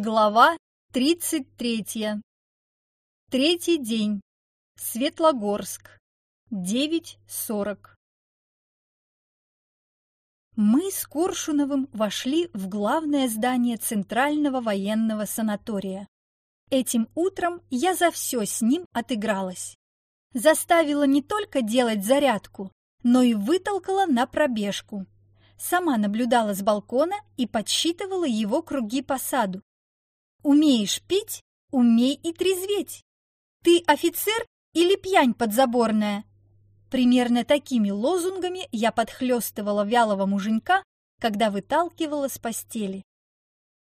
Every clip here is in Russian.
Глава 33. Третий день. Светлогорск. 9.40. Мы с Коршуновым вошли в главное здание Центрального военного санатория. Этим утром я за все с ним отыгралась. Заставила не только делать зарядку, но и вытолкала на пробежку. Сама наблюдала с балкона и подсчитывала его круги по саду. Умеешь пить, умей и трезветь. Ты офицер или пьянь подзаборная? Примерно такими лозунгами я подхлестывала вялого муженька, когда выталкивала с постели.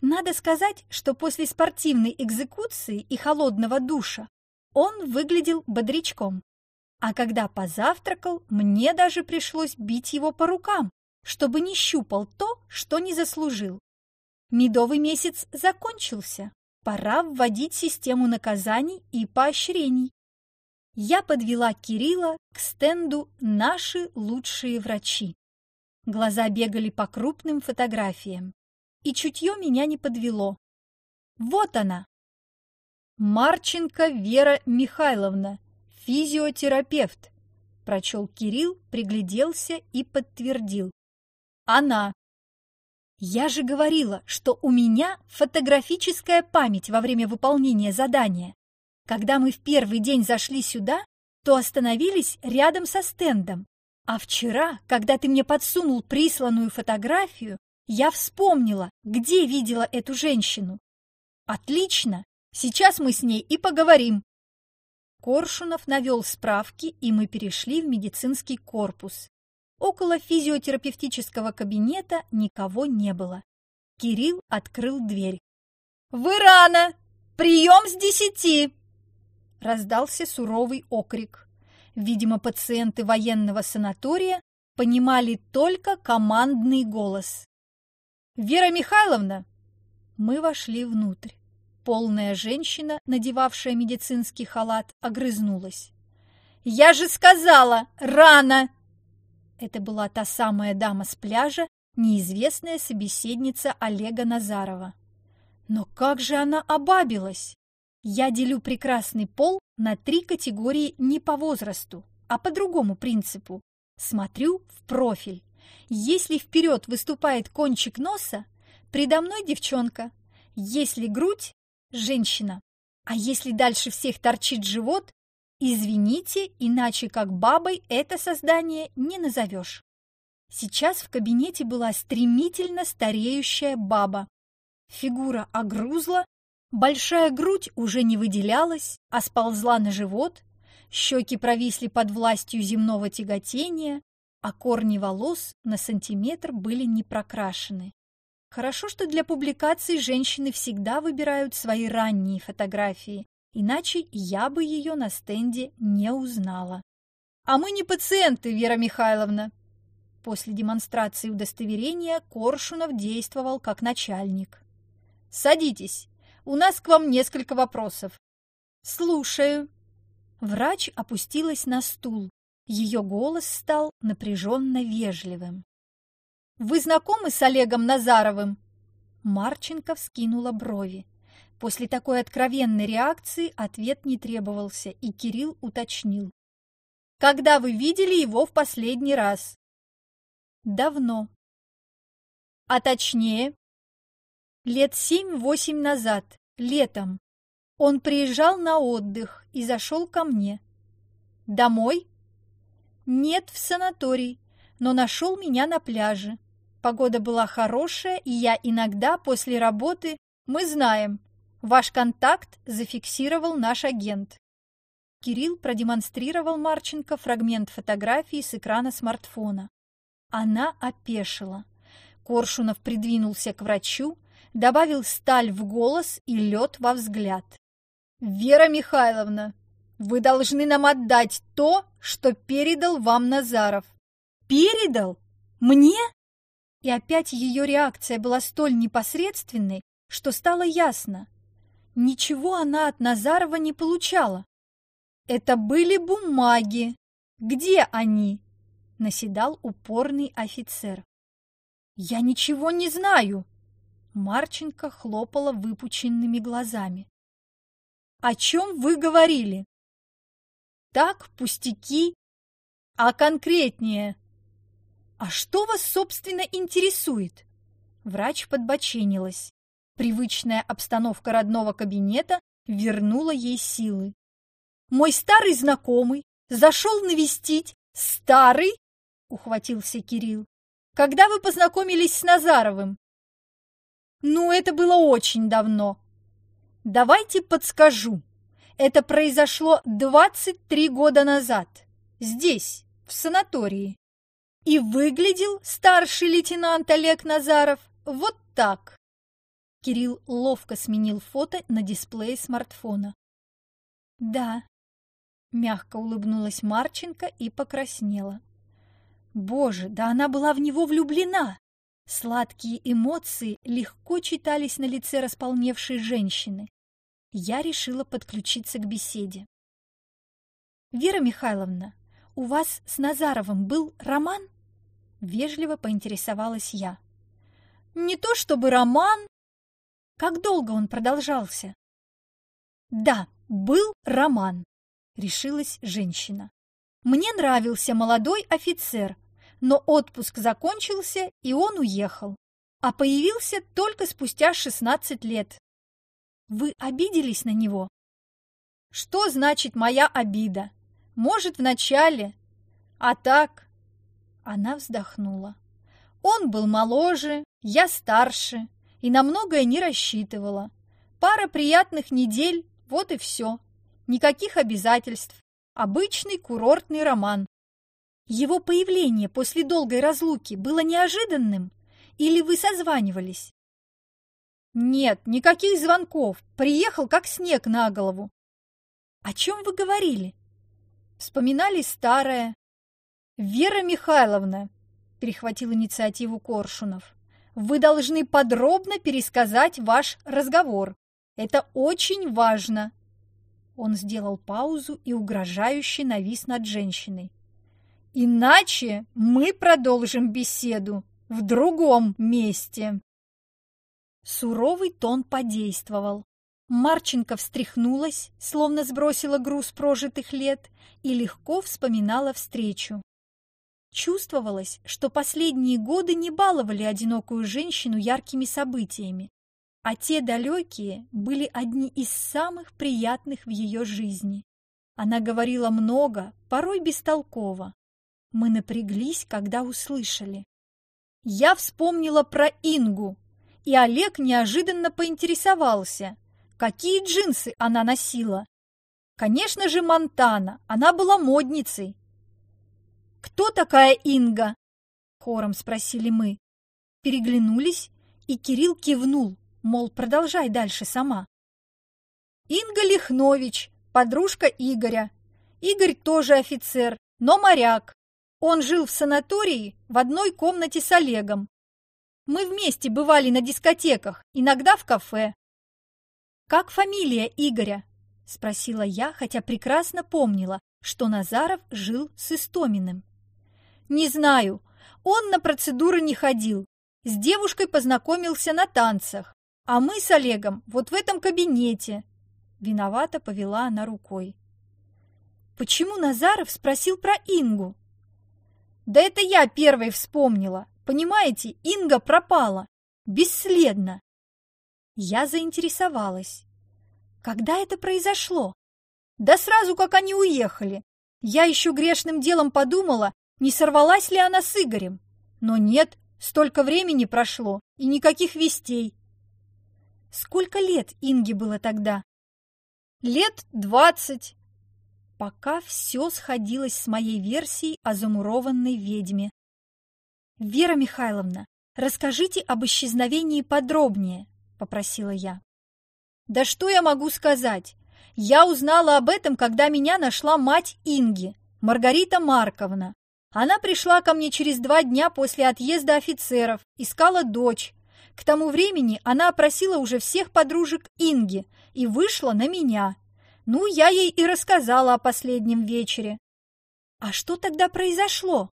Надо сказать, что после спортивной экзекуции и холодного душа он выглядел бодрячком. А когда позавтракал, мне даже пришлось бить его по рукам, чтобы не щупал то, что не заслужил. Медовый месяц закончился. Пора вводить систему наказаний и поощрений. Я подвела Кирилла к стенду «Наши лучшие врачи». Глаза бегали по крупным фотографиям. И чутье меня не подвело. Вот она! Марченко Вера Михайловна, физиотерапевт, прочел Кирилл, пригляделся и подтвердил. Она. Я же говорила, что у меня фотографическая память во время выполнения задания. Когда мы в первый день зашли сюда, то остановились рядом со стендом. А вчера, когда ты мне подсунул присланную фотографию, я вспомнила, где видела эту женщину. Отлично, сейчас мы с ней и поговорим. Коршунов навел справки, и мы перешли в медицинский корпус. Около физиотерапевтического кабинета никого не было. Кирилл открыл дверь. «Вы рано! Прием с десяти!» Раздался суровый окрик. Видимо, пациенты военного санатория понимали только командный голос. «Вера Михайловна!» Мы вошли внутрь. Полная женщина, надевавшая медицинский халат, огрызнулась. «Я же сказала, рано!» Это была та самая дама с пляжа, неизвестная собеседница Олега Назарова. Но как же она обабилась? Я делю прекрасный пол на три категории не по возрасту, а по другому принципу. Смотрю в профиль. Если вперед выступает кончик носа, предо мной девчонка. Если грудь – женщина. А если дальше всех торчит живот, Извините, иначе как бабой это создание не назовешь. Сейчас в кабинете была стремительно стареющая баба. Фигура огрузла, большая грудь уже не выделялась, а сползла на живот, щеки провисли под властью земного тяготения, а корни волос на сантиметр были не прокрашены. Хорошо, что для публикаций женщины всегда выбирают свои ранние фотографии, Иначе я бы ее на стенде не узнала. «А мы не пациенты, Вера Михайловна!» После демонстрации удостоверения Коршунов действовал как начальник. «Садитесь, у нас к вам несколько вопросов». «Слушаю». Врач опустилась на стул. Ее голос стал напряженно вежливым. «Вы знакомы с Олегом Назаровым?» Марченко вскинула брови. После такой откровенной реакции ответ не требовался, и Кирилл уточнил. «Когда вы видели его в последний раз?» «Давно». «А точнее?» «Лет семь-восемь назад, летом. Он приезжал на отдых и зашел ко мне». «Домой?» «Нет, в санаторий, но нашел меня на пляже. Погода была хорошая, и я иногда после работы, мы знаем, Ваш контакт зафиксировал наш агент. Кирилл продемонстрировал Марченко фрагмент фотографии с экрана смартфона. Она опешила. Коршунов придвинулся к врачу, добавил сталь в голос и лед во взгляд. «Вера Михайловна, вы должны нам отдать то, что передал вам Назаров». «Передал? Мне?» И опять ее реакция была столь непосредственной, что стало ясно. Ничего она от Назарова не получала. Это были бумаги. Где они? Наседал упорный офицер. Я ничего не знаю. Марченко хлопала выпученными глазами. «О чем вы говорили?» «Так, пустяки. А конкретнее?» «А что вас, собственно, интересует?» Врач подбоченилась. Привычная обстановка родного кабинета вернула ей силы. «Мой старый знакомый зашел навестить старый?» — ухватился Кирилл. «Когда вы познакомились с Назаровым?» «Ну, это было очень давно. Давайте подскажу. Это произошло 23 года назад. Здесь, в санатории. И выглядел старший лейтенант Олег Назаров вот так. Кирилл ловко сменил фото на дисплее смартфона. «Да», — мягко улыбнулась Марченко и покраснела. «Боже, да она была в него влюблена!» Сладкие эмоции легко читались на лице располневшей женщины. Я решила подключиться к беседе. «Вера Михайловна, у вас с Назаровым был роман?» Вежливо поинтересовалась я. «Не то чтобы роман, как долго он продолжался? Да, был роман, решилась женщина. Мне нравился молодой офицер, но отпуск закончился, и он уехал, а появился только спустя 16 лет. Вы обиделись на него? Что значит моя обида? Может, вначале, а так... Она вздохнула. Он был моложе, я старше, и на многое не рассчитывала. Пара приятных недель, вот и все. Никаких обязательств. Обычный курортный роман. Его появление после долгой разлуки было неожиданным? Или вы созванивались? Нет, никаких звонков. Приехал как снег на голову. О чем вы говорили? Вспоминали старое. Вера Михайловна, перехватил инициативу Коршунов. Вы должны подробно пересказать ваш разговор. Это очень важно. Он сделал паузу и угрожающе навис над женщиной. Иначе мы продолжим беседу в другом месте. Суровый тон подействовал. Марченко встряхнулась, словно сбросила груз прожитых лет, и легко вспоминала встречу. Чувствовалось, что последние годы не баловали одинокую женщину яркими событиями, а те далекие были одни из самых приятных в ее жизни. Она говорила много, порой бестолково. Мы напряглись, когда услышали. Я вспомнила про Ингу, и Олег неожиданно поинтересовался, какие джинсы она носила. Конечно же, Монтана, она была модницей, «Кто такая Инга?» — хором спросили мы. Переглянулись, и Кирилл кивнул, мол, продолжай дальше сама. Инга Лихнович, подружка Игоря. Игорь тоже офицер, но моряк. Он жил в санатории в одной комнате с Олегом. Мы вместе бывали на дискотеках, иногда в кафе. «Как фамилия Игоря?» – спросила я, хотя прекрасно помнила, что Назаров жил с Истоминым. Не знаю. Он на процедуры не ходил. С девушкой познакомился на танцах. А мы с Олегом вот в этом кабинете. Виновато повела она рукой. Почему Назаров спросил про Ингу? Да это я первой вспомнила. Понимаете, Инга пропала. Бесследно. Я заинтересовалась. Когда это произошло? Да сразу, как они уехали. Я еще грешным делом подумала, не сорвалась ли она с Игорем. Но нет, столько времени прошло, и никаких вестей. Сколько лет Инге было тогда? Лет двадцать. Пока все сходилось с моей версией о замурованной ведьме. «Вера Михайловна, расскажите об исчезновении подробнее», — попросила я. «Да что я могу сказать? Я узнала об этом, когда меня нашла мать Инги, Маргарита Марковна. Она пришла ко мне через два дня после отъезда офицеров, искала дочь. К тому времени она опросила уже всех подружек Инги и вышла на меня. Ну, я ей и рассказала о последнем вечере. А что тогда произошло?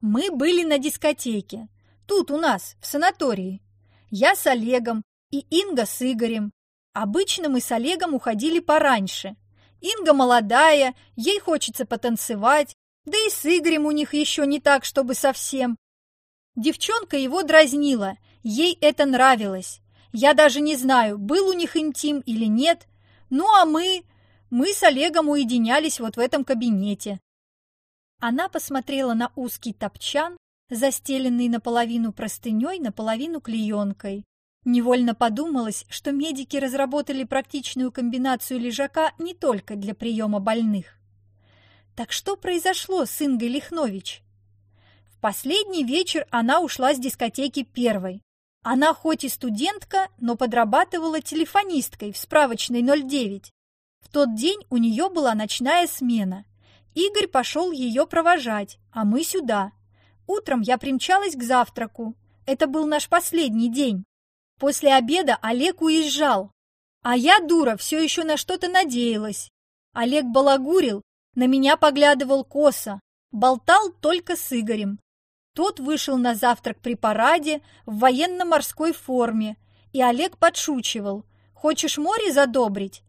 Мы были на дискотеке. Тут у нас, в санатории. Я с Олегом и Инга с Игорем. Обычно мы с Олегом уходили пораньше. Инга молодая, ей хочется потанцевать, да и с Игорем у них еще не так, чтобы совсем. Девчонка его дразнила, ей это нравилось. Я даже не знаю, был у них интим или нет. Ну а мы... Мы с Олегом уединялись вот в этом кабинете. Она посмотрела на узкий топчан, застеленный наполовину простыней, наполовину клеенкой. Невольно подумалось, что медики разработали практичную комбинацию лежака не только для приема больных. Так что произошло с Ингой Лихнович? В последний вечер она ушла с дискотеки первой. Она хоть и студентка, но подрабатывала телефонисткой в справочной 09. В тот день у нее была ночная смена. Игорь пошел ее провожать, а мы сюда. Утром я примчалась к завтраку. Это был наш последний день. После обеда Олег уезжал, а я, дура, все еще на что-то надеялась. Олег балагурил, на меня поглядывал косо, болтал только с Игорем. Тот вышел на завтрак при параде в военно-морской форме, и Олег подшучивал. «Хочешь море задобрить?»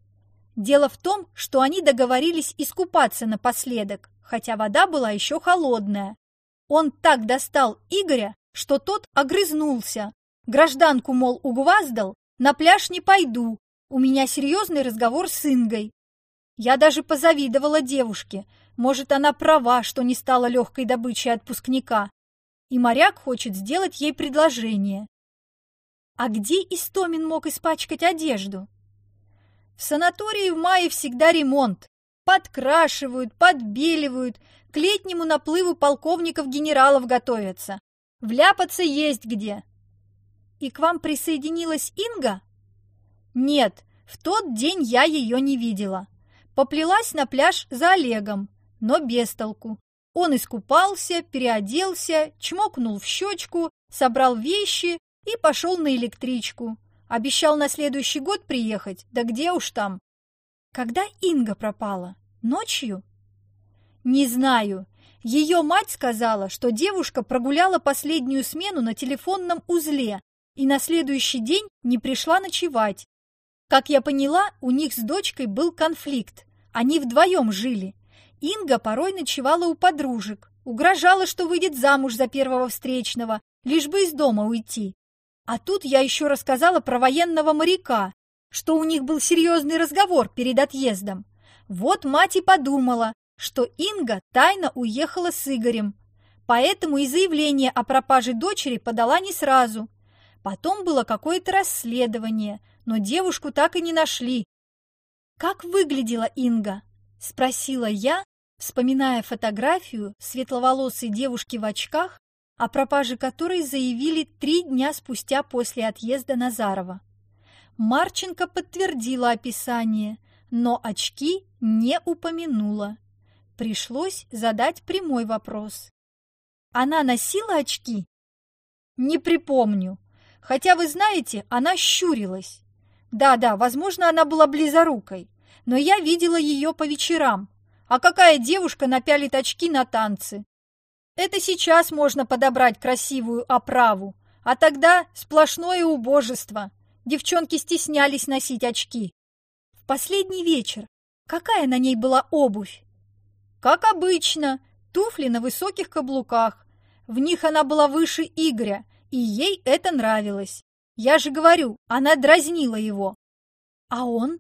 Дело в том, что они договорились искупаться напоследок, хотя вода была еще холодная. Он так достал Игоря, что тот огрызнулся, Гражданку, мол, угваздал, на пляж не пойду, у меня серьезный разговор с Ингой. Я даже позавидовала девушке, может, она права, что не стала легкой добычей отпускника. И моряк хочет сделать ей предложение. А где Истомин мог испачкать одежду? В санатории в мае всегда ремонт. Подкрашивают, подбеливают, к летнему наплыву полковников-генералов готовятся. Вляпаться есть где. И к вам присоединилась Инга? Нет, в тот день я ее не видела. Поплелась на пляж за Олегом, но без толку. Он искупался, переоделся, чмокнул в щечку, собрал вещи и пошел на электричку. Обещал на следующий год приехать, да где уж там. Когда Инга пропала? Ночью? Не знаю. Ее мать сказала, что девушка прогуляла последнюю смену на телефонном узле, и на следующий день не пришла ночевать. Как я поняла, у них с дочкой был конфликт. Они вдвоем жили. Инга порой ночевала у подружек, угрожала, что выйдет замуж за первого встречного, лишь бы из дома уйти. А тут я еще рассказала про военного моряка, что у них был серьезный разговор перед отъездом. Вот мать и подумала, что Инга тайно уехала с Игорем. Поэтому и заявление о пропаже дочери подала не сразу, Потом было какое-то расследование, но девушку так и не нашли. «Как выглядела Инга?» – спросила я, вспоминая фотографию светловолосой девушки в очках, о пропаже которой заявили три дня спустя после отъезда Назарова. Марченко подтвердила описание, но очки не упомянула. Пришлось задать прямой вопрос. «Она носила очки?» «Не припомню», Хотя, вы знаете, она щурилась. Да-да, возможно, она была близорукой, но я видела ее по вечерам. А какая девушка напялит очки на танцы? Это сейчас можно подобрать красивую оправу, а тогда сплошное убожество. Девчонки стеснялись носить очки. В последний вечер какая на ней была обувь? Как обычно, туфли на высоких каблуках. В них она была выше Игоря, и ей это нравилось. Я же говорю, она дразнила его. А он?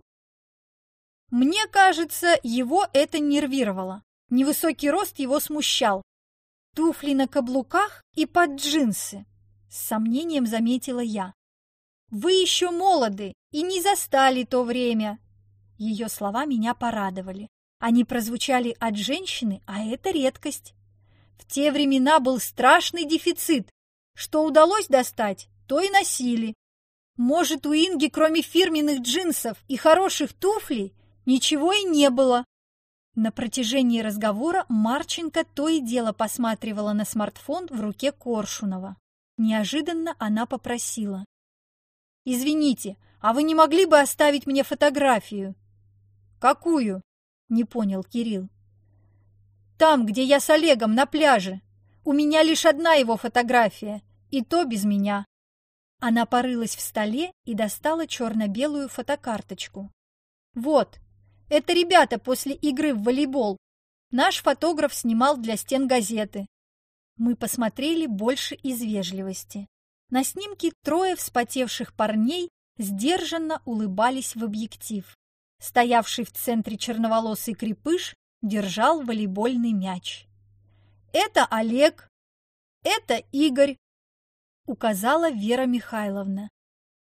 Мне кажется, его это нервировало. Невысокий рост его смущал. Туфли на каблуках и под джинсы. С сомнением заметила я. Вы еще молоды и не застали то время. Ее слова меня порадовали. Они прозвучали от женщины, а это редкость. В те времена был страшный дефицит что удалось достать, то и носили. Может, у Инги, кроме фирменных джинсов и хороших туфлей, ничего и не было. На протяжении разговора Марченко то и дело посматривала на смартфон в руке Коршунова. Неожиданно она попросила. «Извините, а вы не могли бы оставить мне фотографию?» «Какую?» – не понял Кирилл. «Там, где я с Олегом на пляже», у меня лишь одна его фотография, и то без меня. Она порылась в столе и достала черно-белую фотокарточку. «Вот, это ребята после игры в волейбол. Наш фотограф снимал для стен газеты». Мы посмотрели больше из вежливости. На снимке трое вспотевших парней сдержанно улыбались в объектив. Стоявший в центре черноволосый крепыш держал волейбольный мяч. «Это Олег, это Игорь, указала Вера Михайловна.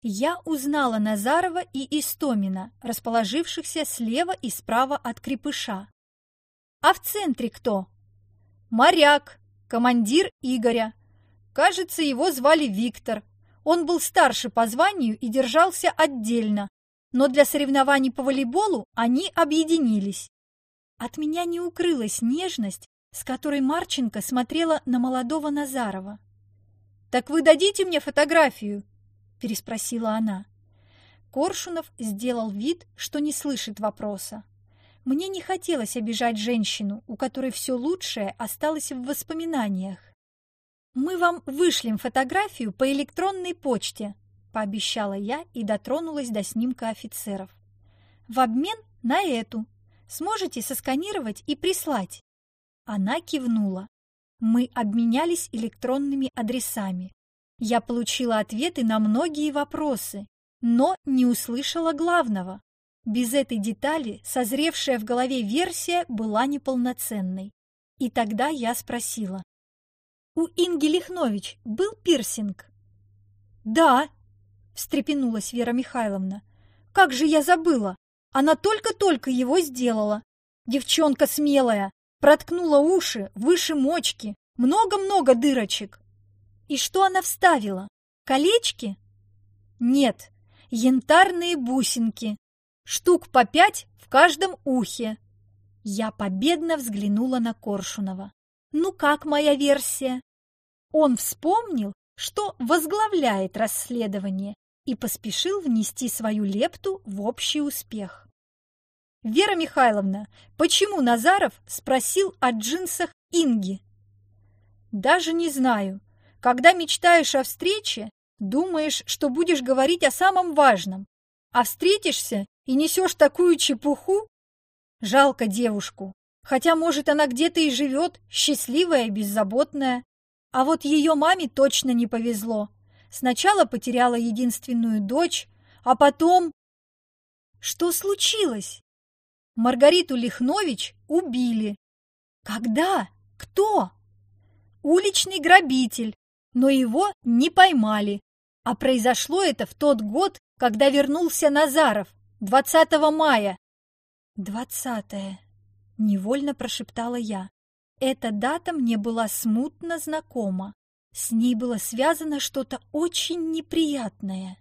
Я узнала Назарова и Истомина, расположившихся слева и справа от крепыша. А в центре кто? Моряк, командир Игоря. Кажется, его звали Виктор. Он был старше по званию и держался отдельно, но для соревнований по волейболу они объединились. От меня не укрылась нежность, с которой Марченко смотрела на молодого Назарова. «Так вы дадите мне фотографию?» – переспросила она. Коршунов сделал вид, что не слышит вопроса. Мне не хотелось обижать женщину, у которой все лучшее осталось в воспоминаниях. «Мы вам вышлем фотографию по электронной почте», – пообещала я и дотронулась до снимка офицеров. «В обмен на эту. Сможете сосканировать и прислать?» Она кивнула. Мы обменялись электронными адресами. Я получила ответы на многие вопросы, но не услышала главного. Без этой детали созревшая в голове версия была неполноценной. И тогда я спросила. «У Инги Лихнович был пирсинг?» «Да», — встрепенулась Вера Михайловна. «Как же я забыла! Она только-только его сделала. Девчонка смелая, проткнула уши выше мочки, много-много дырочек. И что она вставила? Колечки? Нет, янтарные бусинки, штук по пять в каждом ухе. Я победно взглянула на Коршунова. Ну как моя версия? Он вспомнил, что возглавляет расследование и поспешил внести свою лепту в общий успех. «Вера Михайловна, почему Назаров спросил о джинсах Инги?» «Даже не знаю. Когда мечтаешь о встрече, думаешь, что будешь говорить о самом важном, а встретишься и несешь такую чепуху? Жалко девушку, хотя, может, она где-то и живет, счастливая и беззаботная. А вот ее маме точно не повезло. Сначала потеряла единственную дочь, а потом... Что случилось? Маргариту Лихнович убили. Когда? Кто? Уличный грабитель, но его не поймали. А произошло это в тот год, когда вернулся Назаров, 20 мая. «Двадцатое», — невольно прошептала я. Эта дата мне была смутно знакома. С ней было связано что-то очень неприятное.